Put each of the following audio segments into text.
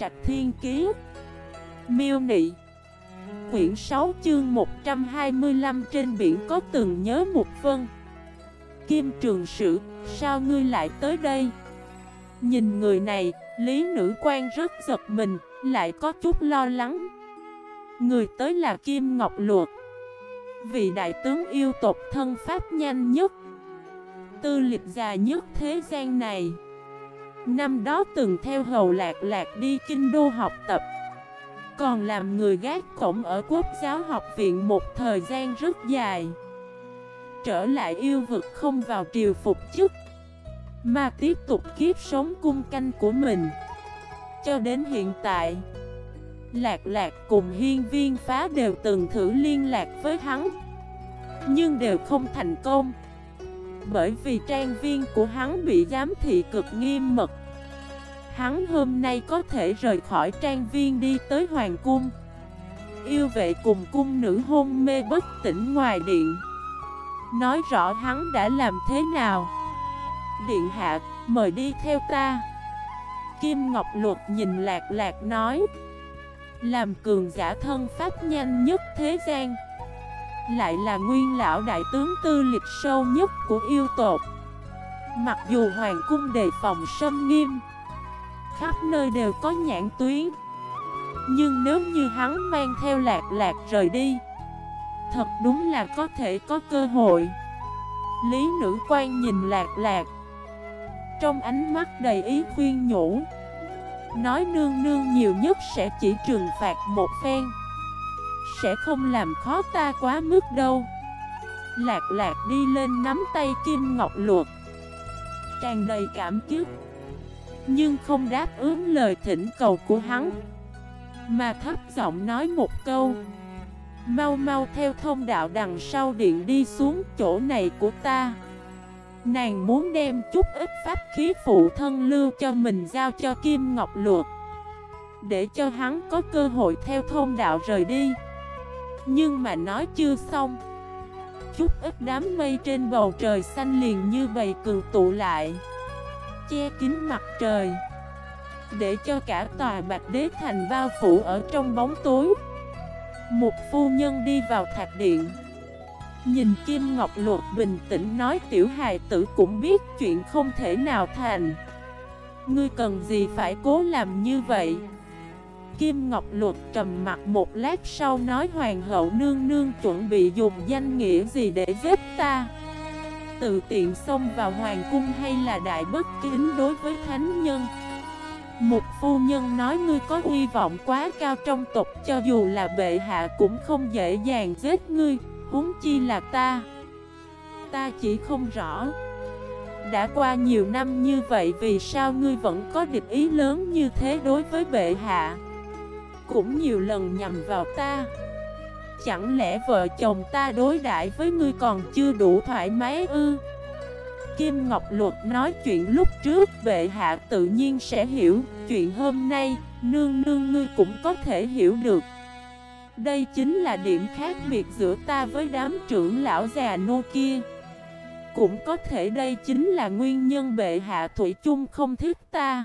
Trạch Thiên Kiế Miêu Nị. Quyển 6 chương 125 trên biển có từng nhớ một vân. Kim Trường Sử, sao ngươi lại tới đây? Nhìn người này, Lý Nữ quan rất giật mình, lại có chút lo lắng. Người tới là Kim Ngọc Luật Vị đại tướng yêu tộc thân pháp nhanh nhất. Tư lịch già nhất thế gian này. Năm đó từng theo hầu lạc lạc đi kinh đô học tập. Còn làm người gác cổng ở quốc giáo học viện một thời gian rất dài. Trở lại yêu vực không vào triều phục chức, Mà tiếp tục kiếp sống cung canh của mình. Cho đến hiện tại, Lạc lạc cùng hiên viên phá đều từng thử liên lạc với hắn, Nhưng đều không thành công. Bởi vì trang viên của hắn bị giám thị cực nghiêm mật. Hắn hôm nay có thể rời khỏi trang viên đi tới hoàng cung. Yêu vệ cùng cung nữ hôn mê bất tỉnh ngoài điện. Nói rõ hắn đã làm thế nào? Điện hạ, mời đi theo ta. Kim Ngọc Luật nhìn lạc lạc nói. Làm cường giả thân pháp nhanh nhất thế gian. Lại là nguyên lão đại tướng tư lịch sâu nhất của yêu tộc. Mặc dù hoàng cung đề phòng sâm nghiêm, Khắp nơi đều có nhãn tuyến. Nhưng nếu như hắn mang theo lạc lạc rời đi, Thật đúng là có thể có cơ hội. Lý nữ quan nhìn lạc lạc, Trong ánh mắt đầy ý khuyên nhủ, Nói nương nương nhiều nhất sẽ chỉ trừng phạt một phen. Sẽ không làm khó ta quá mức đâu. Lạc lạc đi lên nắm tay Kim Ngọc Luật Tràn đầy cảm kiếp Nhưng không đáp ứng lời thỉnh cầu của hắn. Mà thấp giọng nói một câu. Mau mau theo thông đạo đằng sau điện đi xuống chỗ này của ta. Nàng muốn đem chút ít pháp khí phụ thân lưu cho mình giao cho Kim Ngọc Luật Để cho hắn có cơ hội theo thông đạo rời đi. Nhưng mà nói chưa xong. Chút ít đám mây trên bầu trời xanh liền như bầy cường tụ lại, Che kín mặt trời, Để cho cả tòa bạch đế thành bao phủ ở trong bóng tối. Một phu nhân đi vào thạch điện, Nhìn Kim Ngọc Luật bình tĩnh nói, tiểu hài tử cũng biết chuyện không thể nào thành. Ngươi cần gì phải cố làm như vậy? Kim Ngọc Luật trầm mặt một lát sau nói, Hoàng hậu nương nương chuẩn bị dùng danh nghĩa gì để giết ta? Tự tiện xông vào hoàng cung hay là đại bất kính đối với thánh nhân? Một phu nhân nói, ngươi có hy vọng quá cao trong tộc, cho dù là bệ hạ cũng không dễ dàng giết ngươi, huống chi là ta. Ta chỉ không rõ. Đã qua nhiều năm như vậy, vì sao ngươi vẫn có địch ý lớn như thế đối với bệ hạ? Cũng nhiều lần nhằm vào ta. Chẳng lẽ vợ chồng ta đối đãi với ngươi còn chưa đủ thoải mái ư? Kim Ngọc Luật nói chuyện lúc trước, bệ hạ tự nhiên sẽ hiểu. Chuyện hôm nay, nương nương ngươi cũng có thể hiểu được. Đây chính là điểm khác biệt giữa ta với đám trưởng lão già nô kia. Cũng có thể đây chính là nguyên nhân bệ hạ Thủy chung không thích ta.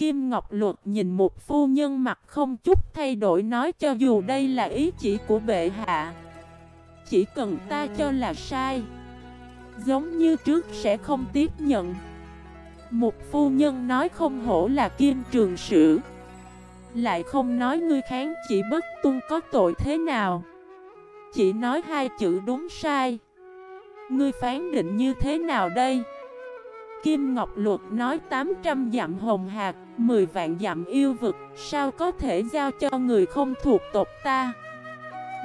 Kim Ngọc Luật nhìn một phu nhân mặt không chút thay đổi nói cho dù đây là ý chỉ của bệ hạ, Chỉ cần ta cho là sai, Giống như trước sẽ không tiếp nhận. Một phu nhân nói không hổ là kim trường sử, lại không nói ngươi kháng chỉ bất tuân có tội thế nào, Chỉ nói hai chữ đúng sai. Ngươi phán định như thế nào đây? Kim Ngọc Luật nói 800 dặm hồng hạt 10 vạn dặm yêu vực, Sao có thể giao cho người không thuộc tộc ta?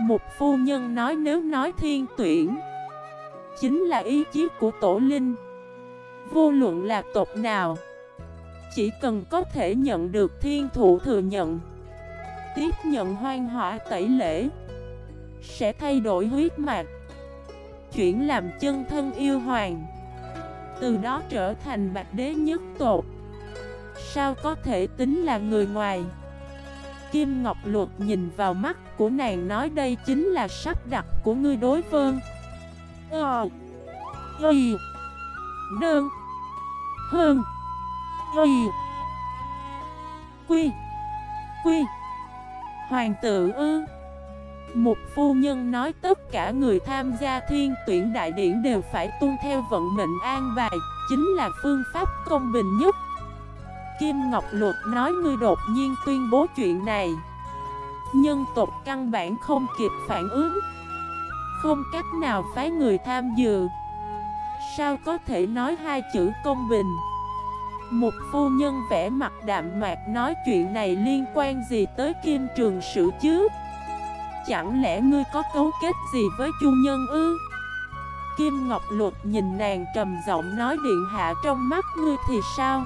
Một phu nhân nói nếu nói thiên tuyển, Chính là ý chí của tổ linh. Vô luận là tộc nào, chỉ cần có thể nhận được thiên thụ thừa nhận, Tiếp nhận hoang hỏa tẩy lễ, Sẽ thay đổi huyết mạch, Chuyển làm chân thân yêu hoàng. Từ đó trở thành bạch đế nhất tột Sao có thể tính là người ngoài? Kim Ngọc Luật nhìn vào mắt của nàng nói đây chính là sắp đặt của ngươi đối phương. Ờ, ờ Y, Đơn, Hơn ờ, Y. Quy Quy, Hoàng tử ư? Một phu nhân nói tất cả người tham gia thiên tuyển đại điển đều phải tuân theo vận mệnh an bài, Chính là phương pháp công bình nhất. Kim Ngọc Luật nói ngươi đột nhiên tuyên bố chuyện này. Nhân tộc căn bản không kịp phản ứng. Không cách nào phái người tham dự. Sao có thể nói hai chữ công bình? Một phu nhân vẽ mặt đạm mạc nói chuyện này liên quan gì tới kim trường sử chứ? Chẳng lẽ ngươi có cấu kết gì với chu nhân ư? Kim Ngọc Luật nhìn nàng trầm giọng nói điện hạ trong mắt ngươi thì sao?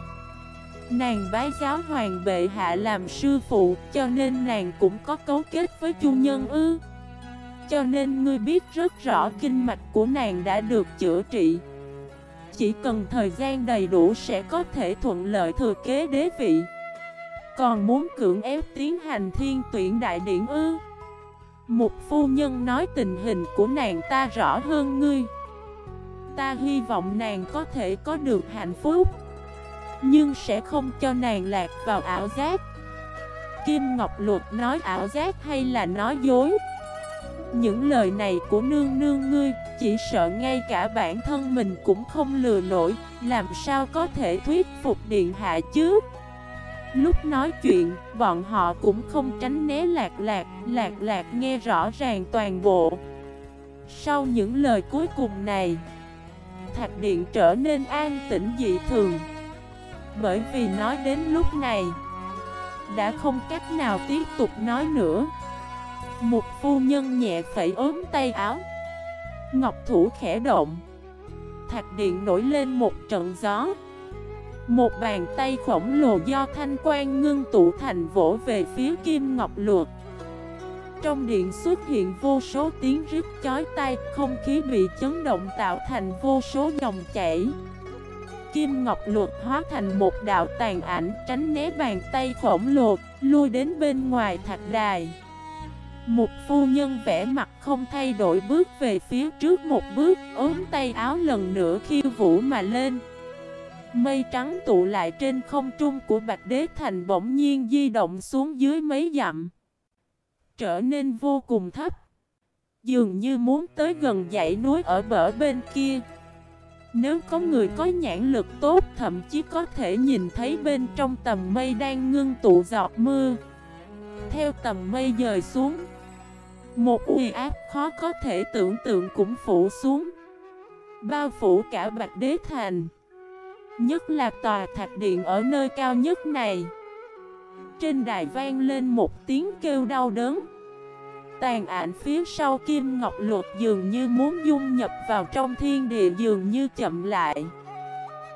Nàng bái giáo hoàng bệ hạ làm sư phụ, Cho nên nàng cũng có cấu kết với chu nhân ư? Cho nên ngươi biết rất rõ kinh mạch của nàng đã được chữa trị. Chỉ cần thời gian đầy đủ sẽ có thể thuận lợi thừa kế đế vị. Còn muốn cưỡng ép tiến hành thiên tuyển đại điển ư? Một phu nhân nói tình hình của nàng ta rõ hơn ngươi. Ta hy vọng nàng có thể có được hạnh phúc, Nhưng sẽ không cho nàng lạc vào ảo giác. Kim Ngọc Luật nói ảo giác hay là nói dối? Những lời này của nương nương ngươi, Chỉ sợ ngay cả bản thân mình cũng không lừa nổi, Làm sao có thể thuyết phục điện hạ chứ? Lúc nói chuyện, bọn họ cũng không tránh né lạc lạc Lạc lạc nghe rõ ràng toàn bộ. Sau những lời cuối cùng này Thạch điện trở nên an tĩnh dị thường. Bởi vì nói đến lúc này Đã không cách nào tiếp tục nói nữa. Một phu nhân nhẹ phẩy ốm tay áo. Ngọc thủ khẽ động. Thạch điện nổi lên một trận gió. Một bàn tay khổng lồ do thanh quan ngưng tụ thành vỗ về phía kim ngọc luộc trong điện xuất hiện vô số tiếng rít chói tai, không khí bị chấn động tạo thành vô số dòng chảy. Kim Ngọc Luật hóa thành một đạo tàn ảnh tránh né bàn tay khổng lồ, lui đến bên ngoài thạch đài. Một phu nhân vẽ mặt không thay đổi bước về phía trước một bước, ốm tay áo lần nữa khiêu vũ mà lên. Mây trắng tụ lại trên không trung của Bạch Đế Thành bỗng nhiên di động xuống dưới mấy dặm. Trở nên vô cùng thấp. Dường như muốn tới gần dãy núi ở bờ bên kia. Nếu có người có nhãn lực tốt, Thậm chí có thể nhìn thấy bên trong tầm mây đang ngưng tụ giọt mưa. Theo tầm mây dời xuống, Một uy áp khó có thể tưởng tượng cũng phủ xuống. Bao phủ cả Bạch Đế Thành. Nhất là tòa thạch điện ở nơi cao nhất này. Trên đài vang lên một tiếng kêu đau đớn. Tàn ảnh phía sau Kim Ngọc Luật dường như muốn dung nhập vào trong thiên địa dường như chậm lại.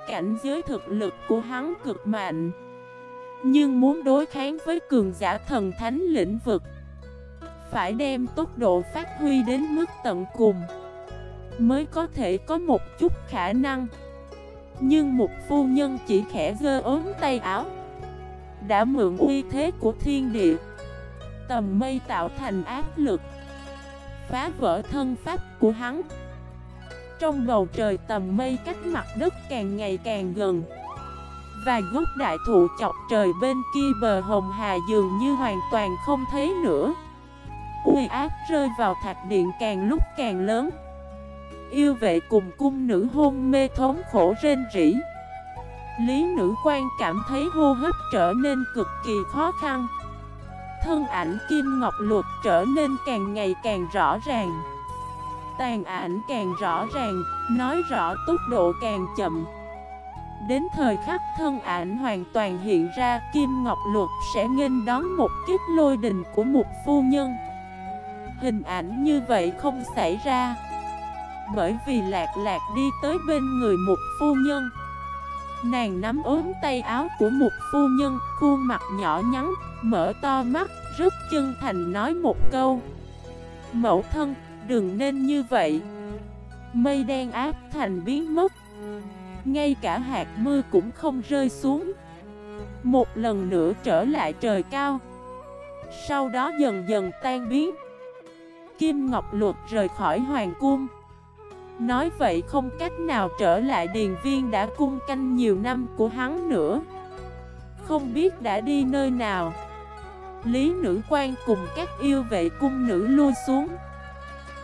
Cảnh giới thực lực của hắn cực mạnh, Nhưng muốn đối kháng với cường giả thần thánh lĩnh vực, Phải đem tốc độ phát huy đến mức tận cùng Mới có thể có một chút khả năng. Nhưng một phu nhân chỉ khẽ gơ ốm tay áo. Đã mượn uy thế của thiên địa. Tầm mây tạo thành áp lực. Phá vỡ thân pháp của hắn. Trong bầu trời tầm mây cách mặt đất càng ngày càng gần. Và gốc đại thụ chọc trời bên kia bờ hồng hà dường như hoàn toàn không thấy nữa. Uy áp rơi vào thạch điện càng lúc càng lớn. Yêu vệ cùng cung nữ hôn mê thống khổ rên rỉ. Lý nữ quan cảm thấy hô hấp trở nên cực kỳ khó khăn. Thân ảnh Kim Ngọc Luật trở nên càng ngày càng rõ ràng. Tàn ảnh càng rõ ràng, nói rõ tốc độ càng chậm. Đến thời khắc thân ảnh hoàn toàn hiện ra Kim Ngọc Luật sẽ nghênh đón một kiếp lôi đình của một phu nhân. Hình ảnh như vậy không xảy ra. Bởi vì lạc lạc đi tới bên người một phu nhân. Nàng nắm ốm tay áo của một phu nhân, khuôn mặt nhỏ nhắn, mở to mắt, rất chân thành nói một câu. Mẫu thân, đừng nên như vậy. Mây đen áp thành biến mất. Ngay cả hạt mưa cũng không rơi xuống. Một lần nữa trở lại trời cao. Sau đó dần dần tan biến. Kim Ngọc Luật rời khỏi Hoàng Cung. Nói vậy không cách nào trở lại điền viên đã cung canh nhiều năm của hắn nữa. Không biết đã đi nơi nào. Lý nữ quan cùng các yêu vệ cung nữ lui xuống.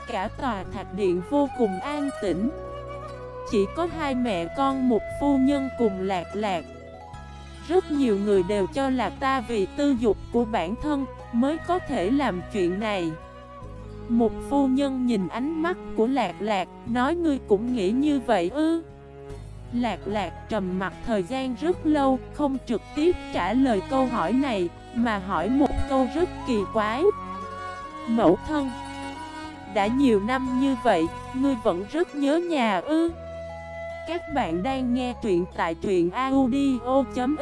Cả tòa thạch điện vô cùng an tĩnh. Chỉ có hai mẹ con một phu nhân cùng lạc lạc. Rất nhiều người đều cho là ta vì tư dục của bản thân mới có thể làm chuyện này. Một phu nhân nhìn ánh mắt của lạc lạc, Nói ngươi cũng nghĩ như vậy ư? Lạc lạc trầm mặt thời gian rất lâu, Không trực tiếp trả lời câu hỏi này, Mà hỏi một câu rất kỳ quái. Mẫu thân, Đã nhiều năm như vậy, Ngươi vẫn rất nhớ nhà ư? Các bạn đang nghe truyện tại truyện audio.fif